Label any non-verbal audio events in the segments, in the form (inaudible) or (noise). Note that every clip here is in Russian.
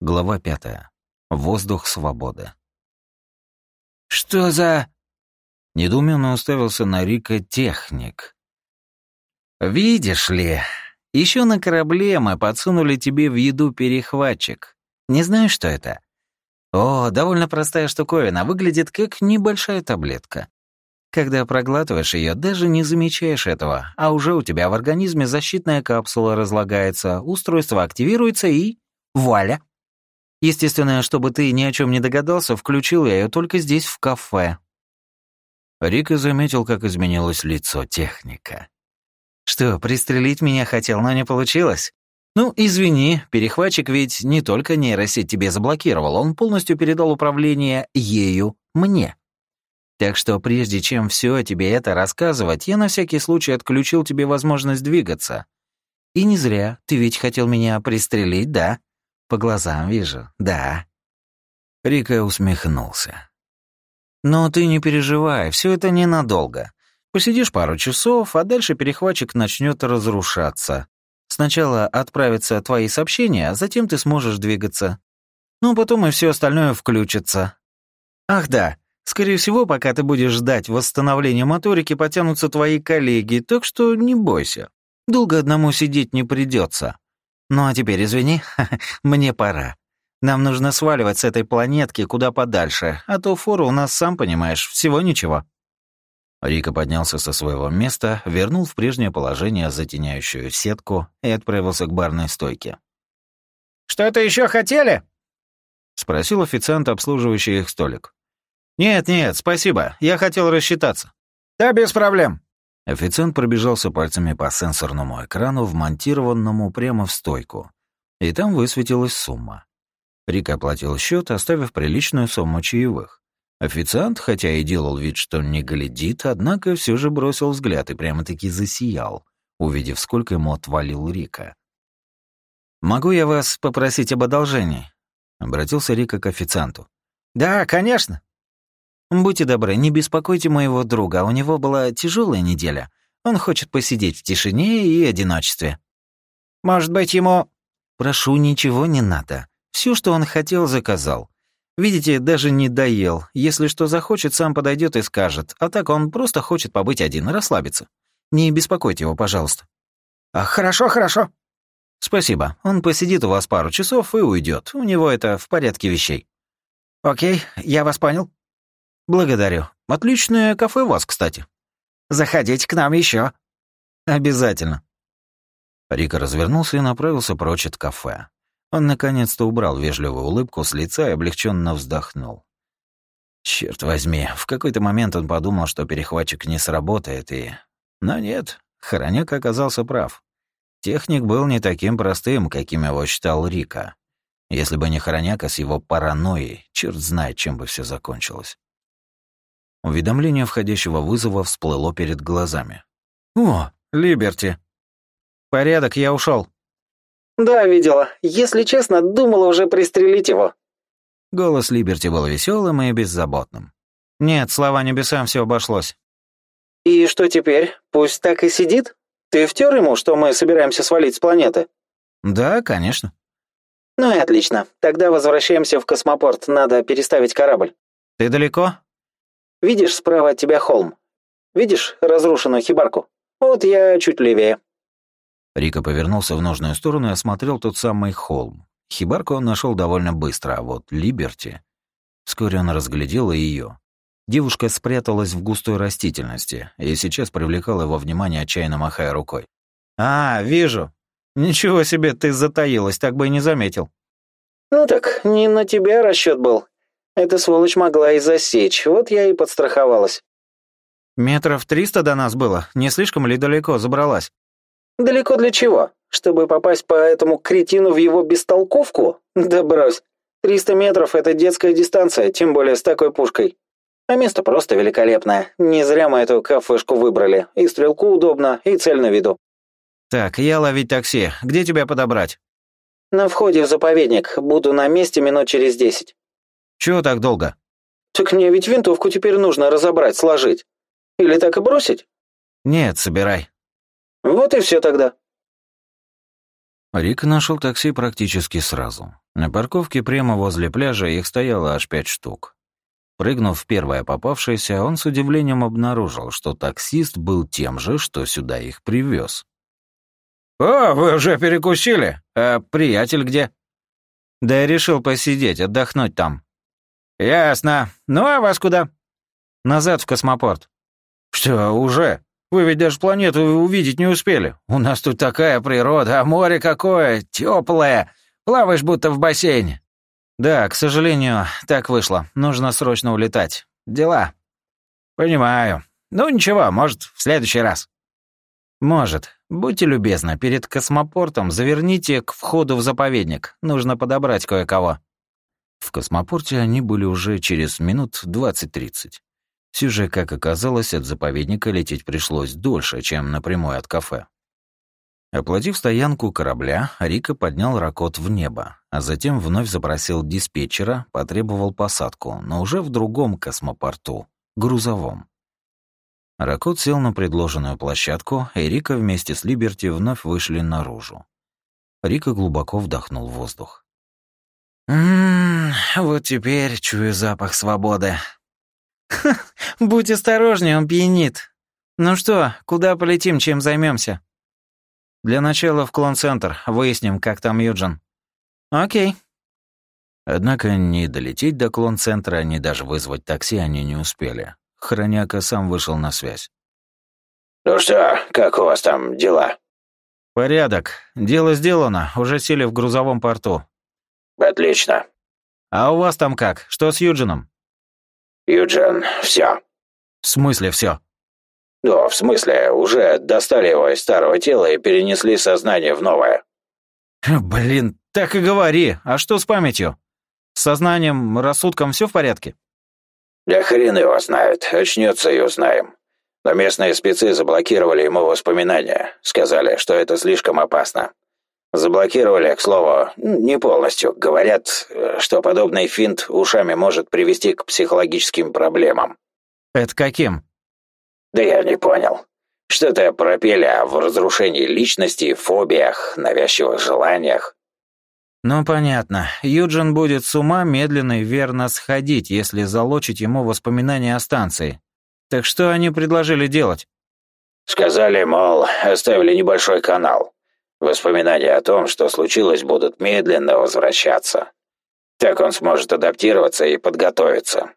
Глава пятая. Воздух свободы. «Что за...» Недоуменно уставился на Рика техник. «Видишь ли, еще на корабле мы подсунули тебе в еду перехватчик. Не знаешь, что это?» «О, довольно простая штуковина, выглядит как небольшая таблетка. Когда проглатываешь ее, даже не замечаешь этого, а уже у тебя в организме защитная капсула разлагается, устройство активируется и... вуаля!» Естественно, чтобы ты ни о чем не догадался, включил я ее только здесь, в кафе». Рика заметил, как изменилось лицо техника. «Что, пристрелить меня хотел, но не получилось? Ну, извини, перехватчик ведь не только нейросеть тебе заблокировал, он полностью передал управление ею мне. Так что прежде чем все тебе это рассказывать, я на всякий случай отключил тебе возможность двигаться. И не зря, ты ведь хотел меня пристрелить, да?» По глазам вижу, да. Рика усмехнулся. Но ты не переживай, все это ненадолго. Посидишь пару часов, а дальше перехватчик начнет разрушаться. Сначала отправятся твои сообщения, а затем ты сможешь двигаться. Ну, потом и все остальное включится. Ах да, скорее всего, пока ты будешь ждать восстановления моторики, потянутся твои коллеги, так что не бойся. Долго одному сидеть не придется. Ну а теперь извини, (laughs) мне пора. Нам нужно сваливать с этой планетки куда подальше, а то фору у нас, сам понимаешь, всего ничего». Рика поднялся со своего места, вернул в прежнее положение затеняющую сетку и отправился к барной стойке. «Что-то еще хотели?» — спросил официант, обслуживающий их столик. «Нет, нет, спасибо, я хотел рассчитаться». «Да, без проблем», Официант пробежался пальцами по сенсорному экрану, вмонтированному прямо в стойку. И там высветилась сумма. Рик оплатил счет, оставив приличную сумму чаевых. Официант, хотя и делал вид, что не глядит, однако все же бросил взгляд и прямо-таки засиял, увидев, сколько ему отвалил Рика. «Могу я вас попросить об одолжении?» — обратился Рика к официанту. «Да, конечно», «Будьте добры, не беспокойте моего друга, у него была тяжелая неделя. Он хочет посидеть в тишине и одиночестве». «Может быть, ему...» «Прошу, ничего не надо. Все, что он хотел, заказал. Видите, даже не доел. Если что захочет, сам подойдет и скажет. А так он просто хочет побыть один, расслабиться. Не беспокойте его, пожалуйста». А, «Хорошо, хорошо». «Спасибо. Он посидит у вас пару часов и уйдет. У него это в порядке вещей». «Окей, я вас понял». «Благодарю. Отличное кафе у вас, кстати». «Заходите к нам еще. «Обязательно». Рика развернулся и направился прочь от кафе. Он наконец-то убрал вежливую улыбку с лица и облегченно вздохнул. Черт возьми, в какой-то момент он подумал, что перехватчик не сработает, и... Но нет, Хороняк оказался прав. Техник был не таким простым, каким его считал Рика. Если бы не Хороняка с его паранойей, черт знает, чем бы все закончилось. Уведомление входящего вызова всплыло перед глазами. «О, Либерти!» «Порядок, я ушел. «Да, видела. Если честно, думала уже пристрелить его». Голос Либерти был веселым и беззаботным. «Нет, слава небесам, все обошлось». «И что теперь? Пусть так и сидит? Ты втер ему, что мы собираемся свалить с планеты?» «Да, конечно». «Ну и отлично. Тогда возвращаемся в космопорт. Надо переставить корабль». «Ты далеко?» Видишь справа от тебя холм? Видишь разрушенную хибарку? Вот я чуть левее». Рика повернулся в нужную сторону и осмотрел тот самый холм. Хибарку он нашел довольно быстро, а вот Либерти... Вскоре он разглядел ее. Девушка спряталась в густой растительности и сейчас привлекала его внимание, отчаянно махая рукой. «А, вижу. Ничего себе, ты затаилась, так бы и не заметил». «Ну так, не на тебя расчет был. Эта сволочь могла и засечь, вот я и подстраховалась. Метров триста до нас было, не слишком ли далеко забралась? Далеко для чего? Чтобы попасть по этому кретину в его бестолковку? Да брось. Триста метров — это детская дистанция, тем более с такой пушкой. А место просто великолепное. Не зря мы эту кафешку выбрали. И стрелку удобно, и цель на виду. Так, я ловить такси. Где тебя подобрать? На входе в заповедник. Буду на месте минут через десять. Чего так долго? Так мне ведь винтовку теперь нужно разобрать, сложить. Или так и бросить? Нет, собирай. Вот и все тогда. Рик нашел такси практически сразу. На парковке прямо возле пляжа их стояло аж пять штук. Прыгнув в первое попавшееся, он с удивлением обнаружил, что таксист был тем же, что сюда их привез. «О, вы уже перекусили? А приятель где?» «Да я решил посидеть, отдохнуть там». «Ясно. Ну а вас куда?» «Назад в космопорт». «Что, уже? Вы ведь даже планету увидеть не успели. У нас тут такая природа, а море какое, теплое. Плаваешь будто в бассейне». «Да, к сожалению, так вышло. Нужно срочно улетать. Дела». «Понимаю. Ну ничего, может, в следующий раз». «Может. Будьте любезны, перед космопортом заверните к входу в заповедник. Нужно подобрать кое-кого». В космопорте они были уже через минут 20-30. Все же, как оказалось, от заповедника лететь пришлось дольше, чем напрямую от кафе. Оплатив стоянку корабля, Рика поднял ракот в небо, а затем вновь запросил диспетчера, потребовал посадку, но уже в другом космопорту, грузовом. Ракот сел на предложенную площадку, и Рика вместе с Либерти вновь вышли наружу. Рика глубоко вдохнул воздух. «Ммм, вот теперь чую запах свободы», будь осторожнее, он пьянит. Ну что, куда полетим, чем займемся? Для начала в клон-центр, выясним, как там Юджин. Окей. Однако ни долететь до клон-центра, ни даже вызвать такси они не успели. Хроняка сам вышел на связь. «Ну что, как у вас там дела?» «Порядок. Дело сделано. Уже сели в грузовом порту». «Отлично». «А у вас там как? Что с Юджином?» «Юджин, все. «В смысле все? «Ну, в смысле, уже достали его из старого тела и перенесли сознание в новое». (laughs) «Блин, так и говори. А что с памятью? С сознанием, рассудком все в порядке?» «Да хрен его знает. Очнется и узнаем. Но местные спецы заблокировали ему воспоминания. Сказали, что это слишком опасно. Заблокировали, к слову, не полностью. Говорят, э, что подобный финт ушами может привести к психологическим проблемам. Это каким? Да я не понял. Что-то пропели о разрушении личности, фобиях, навязчивых желаниях. Ну, понятно. Юджин будет с ума медленно и верно сходить, если залочить ему воспоминания о станции. Так что они предложили делать? Сказали, мол, оставили небольшой канал. Воспоминания о том, что случилось, будут медленно возвращаться. Так он сможет адаптироваться и подготовиться.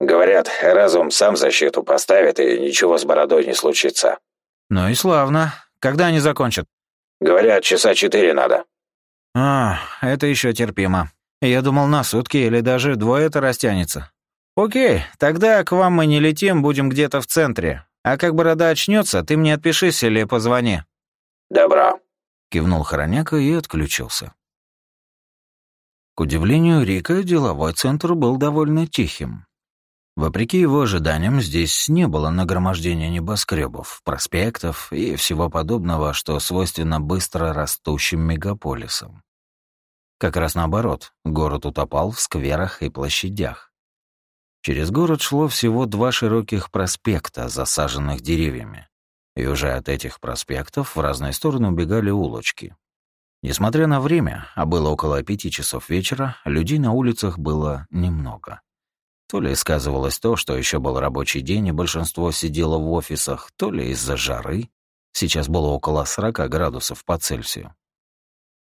Говорят, разум сам защиту поставит, и ничего с бородой не случится. Ну и славно. Когда они закончат? Говорят, часа четыре надо. А, это еще терпимо. Я думал, на сутки или даже двое это растянется. Окей, тогда к вам мы не летим, будем где-то в центре. А как борода очнется, ты мне отпишись или позвони. Добро. Кивнул Хороняка и отключился. К удивлению Рика, деловой центр был довольно тихим. Вопреки его ожиданиям, здесь не было нагромождения небоскребов, проспектов и всего подобного, что свойственно быстро растущим мегаполисам. Как раз наоборот, город утопал в скверах и площадях. Через город шло всего два широких проспекта, засаженных деревьями и уже от этих проспектов в разные стороны убегали улочки. Несмотря на время, а было около пяти часов вечера, людей на улицах было немного. То ли сказывалось то, что еще был рабочий день, и большинство сидело в офисах, то ли из-за жары. Сейчас было около 40 градусов по Цельсию.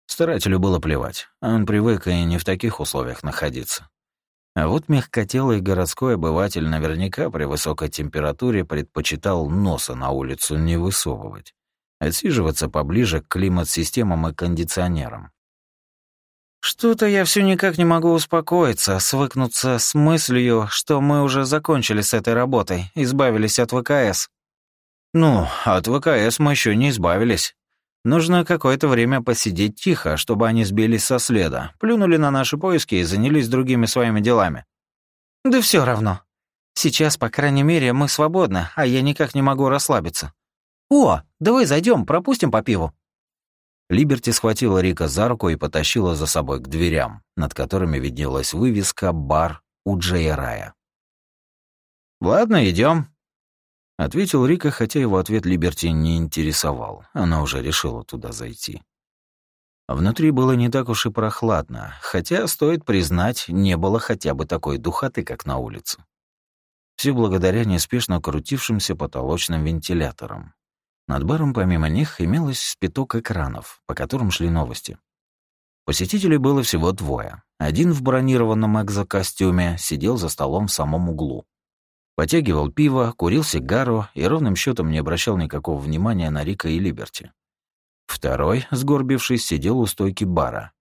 Старателю было плевать, он привык и не в таких условиях находиться. А вот мягкотелый городской обыватель наверняка при высокой температуре предпочитал носа на улицу не высовывать, отсиживаться поближе к климат-системам и кондиционерам. «Что-то я все никак не могу успокоиться, свыкнуться с мыслью, что мы уже закончили с этой работой, избавились от ВКС». «Ну, от ВКС мы еще не избавились. Нужно какое-то время посидеть тихо, чтобы они сбились со следа, плюнули на наши поиски и занялись другими своими делами. Да все равно. Сейчас, по крайней мере, мы свободны, а я никак не могу расслабиться. О, давай зайдем, пропустим по пиву. Либерти схватила Рика за руку и потащила за собой к дверям, над которыми виднелась вывеска «Бар у Джея Рая». «Ладно, идем. — ответил Рика, хотя его ответ Либерти не интересовал. Она уже решила туда зайти. Внутри было не так уж и прохладно, хотя, стоит признать, не было хотя бы такой духоты, как на улице. Все благодаря неспешно крутившимся потолочным вентиляторам. Над баром помимо них имелось спиток экранов, по которым шли новости. Посетителей было всего двое. Один в бронированном экзокостюме сидел за столом в самом углу. Потягивал пиво, курил сигару и ровным счетом не обращал никакого внимания на Рика и Либерти. Второй, сгорбившись, сидел у стойки бара.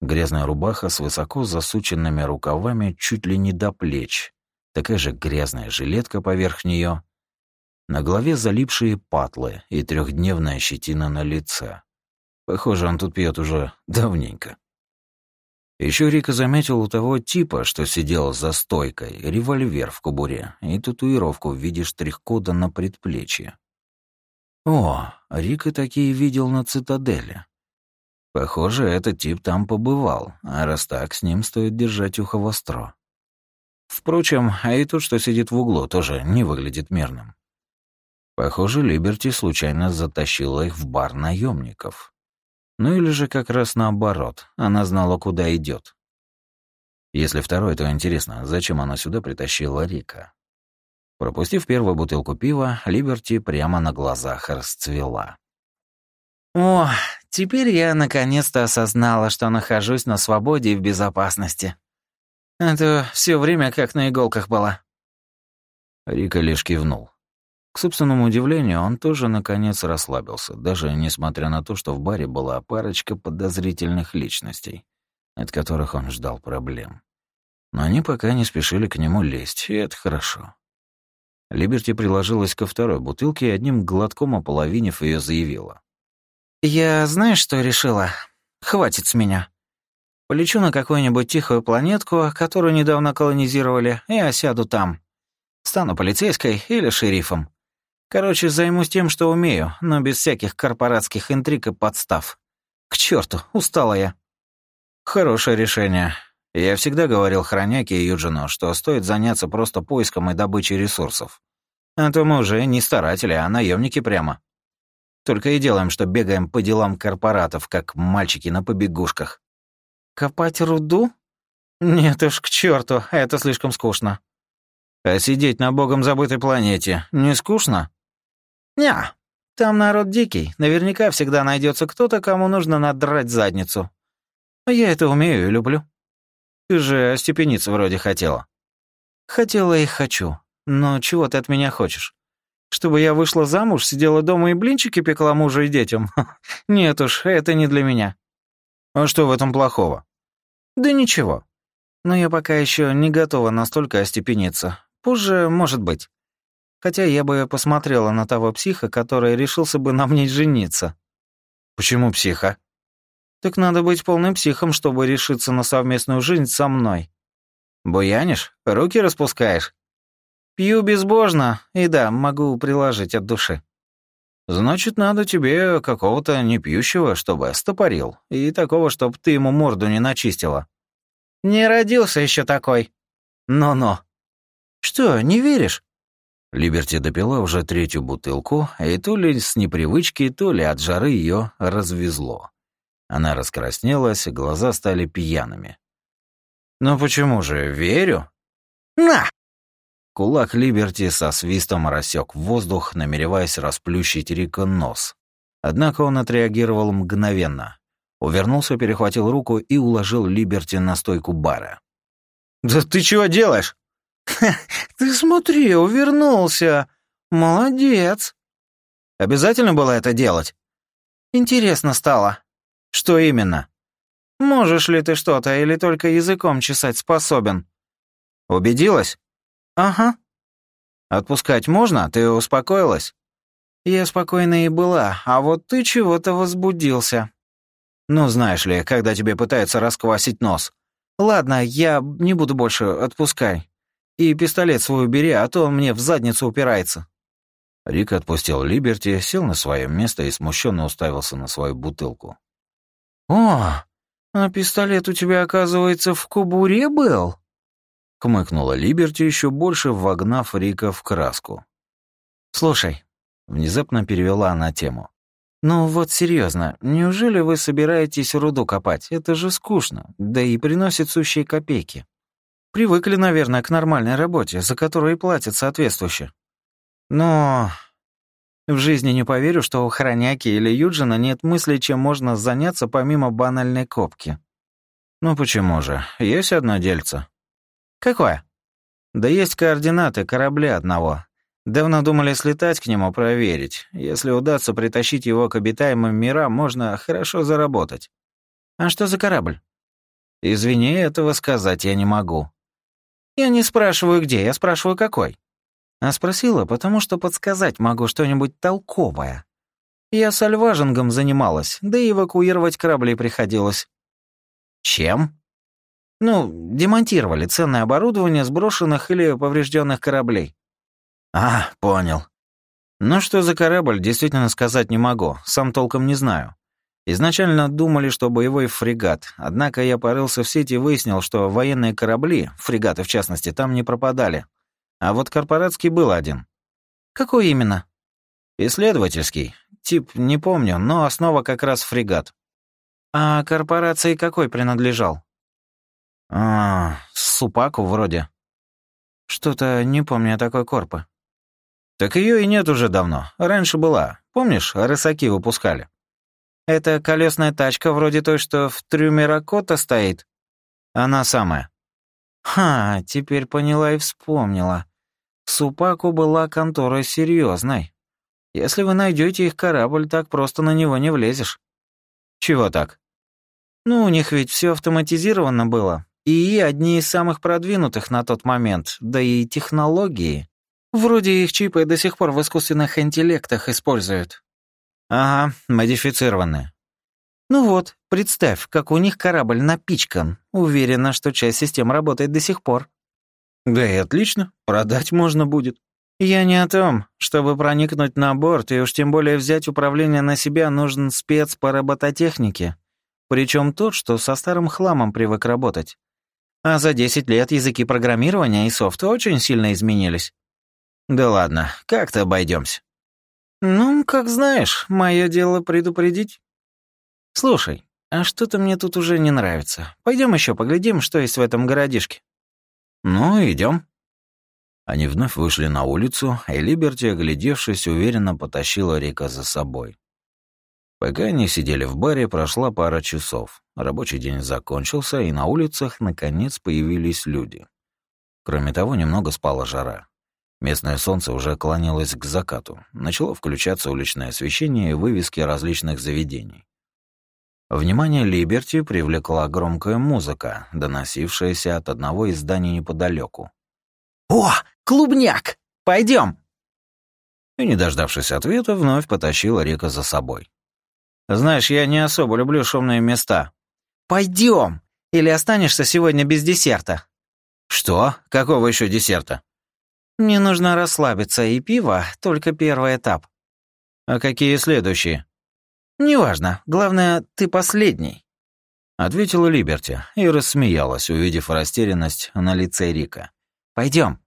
Грязная рубаха с высоко засученными рукавами чуть ли не до плеч. Такая же грязная жилетка поверх нее. На голове залипшие патлы и трехдневная щетина на лице. Похоже, он тут пьет уже давненько. Еще Рика заметил у того типа, что сидел за стойкой, револьвер в кобуре и татуировку в виде штрих-кода на предплечье. О, Рика такие видел на цитадели. Похоже, этот тип там побывал, а раз так, с ним стоит держать ухо востро. Впрочем, а и тот, что сидит в углу, тоже не выглядит мирным. Похоже, Либерти случайно затащила их в бар наемников. Ну или же как раз наоборот, она знала, куда идет. Если второе, то интересно, зачем она сюда притащила Рика? Пропустив первую бутылку пива, Либерти прямо на глазах расцвела. «О, теперь я наконец-то осознала, что нахожусь на свободе и в безопасности. Это все время как на иголках было». Рика лишь кивнул. К собственному удивлению, он тоже наконец расслабился, даже несмотря на то, что в баре была парочка подозрительных личностей, от которых он ждал проблем. Но они пока не спешили к нему лезть, и это хорошо. Либерти приложилась ко второй бутылке и одним глотком ополовинив ее заявила. «Я знаешь, что решила? Хватит с меня. Полечу на какую-нибудь тихую планетку, которую недавно колонизировали, и осяду там. Стану полицейской или шерифом. Короче, займусь тем, что умею, но без всяких корпоратских интриг и подстав. К черту, устала я. Хорошее решение. Я всегда говорил Хроняке и Юджину, что стоит заняться просто поиском и добычей ресурсов. А то мы уже не старатели, а наемники прямо. Только и делаем, что бегаем по делам корпоратов, как мальчики на побегушках. Копать руду? Нет уж, к черту, это слишком скучно. А сидеть на богом забытой планете не скучно? «Ня, там народ дикий. Наверняка всегда найдется кто-то, кому нужно надрать задницу. Я это умею и люблю. Ты же остепениться вроде хотела». «Хотела и хочу. Но чего ты от меня хочешь? Чтобы я вышла замуж, сидела дома и блинчики пекла мужу и детям? (laughs) Нет уж, это не для меня». «А что в этом плохого?» «Да ничего. Но я пока еще не готова настолько остепениться. Позже, может быть. Хотя я бы посмотрела на того психа, который решился бы на мне жениться. Почему психа? Так надо быть полным психом, чтобы решиться на совместную жизнь со мной. Буянишь? Руки распускаешь? Пью безбожно, и да, могу приложить от души. Значит, надо тебе какого-то непьющего, чтобы стопорил, и такого, чтобы ты ему морду не начистила. Не родился еще такой. Но-но. Что, не веришь? Либерти допила уже третью бутылку, и то ли с непривычки, то ли от жары ее развезло. Она раскраснелась, глаза стали пьяными. «Ну почему же, верю?» «На!» Кулак Либерти со свистом рассек воздух, намереваясь расплющить Рика нос. Однако он отреагировал мгновенно. Увернулся, перехватил руку и уложил Либерти на стойку бара. «Да ты чего делаешь?» «Ты смотри, увернулся. Молодец». «Обязательно было это делать?» «Интересно стало». «Что именно?» «Можешь ли ты что-то или только языком чесать способен?» «Убедилась?» «Ага». «Отпускать можно? Ты успокоилась?» «Я спокойна и была, а вот ты чего-то возбудился». «Ну, знаешь ли, когда тебе пытаются расквасить нос». «Ладно, я не буду больше, отпускай». И пистолет свой убери, а то мне в задницу упирается». Рик отпустил Либерти, сел на свое место и смущенно уставился на свою бутылку. «О, а пистолет у тебя, оказывается, в кобуре был?» Кмыкнула Либерти, еще больше вогнав Рика в краску. «Слушай», — внезапно перевела она тему, «Ну вот серьезно, неужели вы собираетесь руду копать? Это же скучно, да и приносит сущие копейки. Привыкли, наверное, к нормальной работе, за которую и платят соответствующе. Но в жизни не поверю, что у Хроняки или Юджина нет мысли, чем можно заняться помимо банальной копки. Ну почему же? Есть одно дельце. Какое? Да есть координаты корабля одного, Давно думали слетать к нему, проверить. Если удастся притащить его к обитаемым мирам, можно хорошо заработать. А что за корабль? Извини, этого сказать я не могу. Я не спрашиваю, где, я спрашиваю, какой. А спросила, потому что подсказать могу что-нибудь толковое. Я с альважингом занималась, да и эвакуировать корабли приходилось. Чем? Ну, демонтировали ценное оборудование сброшенных или поврежденных кораблей. «А, понял. Ну что за корабль, действительно сказать не могу, сам толком не знаю. Изначально думали, что боевой фрегат, однако я порылся в сети и выяснил, что военные корабли, фрегаты в частности, там не пропадали. А вот корпоратский был один. Какой именно? Исследовательский. Тип не помню, но основа как раз фрегат. А корпорации какой принадлежал? А, Супаку вроде. Что-то не помню такой корпы. Так ее и нет уже давно. Раньше была. Помнишь, рысаки выпускали? Это колесная тачка вроде той, что в трюме Ракота стоит. Она самая. Ха, теперь поняла и вспомнила. Супаку была контора серьезной. Если вы найдете их корабль, так просто на него не влезешь. Чего так? Ну, у них ведь все автоматизировано было. И одни из самых продвинутых на тот момент, да и технологии. Вроде их чипы до сих пор в искусственных интеллектах используют. Ага, модифицированные. Ну вот, представь, как у них корабль напичкан. Уверена, что часть систем работает до сих пор. Да и отлично, продать можно будет. Я не о том. Чтобы проникнуть на борт и уж тем более взять управление на себя, нужен спец по робототехнике. Причем тот, что со старым хламом привык работать. А за 10 лет языки программирования и софта очень сильно изменились. Да ладно, как-то обойдемся. Ну, как знаешь, мое дело предупредить. Слушай, а что-то мне тут уже не нравится. Пойдем еще поглядим, что есть в этом городишке. Ну, идем. Они вновь вышли на улицу, и Либерти, оглядевшись, уверенно потащила Рика за собой. Пока они сидели в баре, прошла пара часов. Рабочий день закончился, и на улицах, наконец, появились люди. Кроме того, немного спала жара. Местное солнце уже клонилось к закату. Начало включаться уличное освещение и вывески различных заведений. Внимание Либерти привлекла громкая музыка, доносившаяся от одного из зданий неподалеку. «О, клубняк! Пойдем!» И, не дождавшись ответа, вновь потащила Рика за собой. «Знаешь, я не особо люблю шумные места». «Пойдем! Или останешься сегодня без десерта?» «Что? Какого еще десерта?» Мне нужно расслабиться, и пиво — только первый этап. А какие следующие? Неважно, главное, ты последний. Ответила Либерти и рассмеялась, увидев растерянность на лице Рика. Пойдем.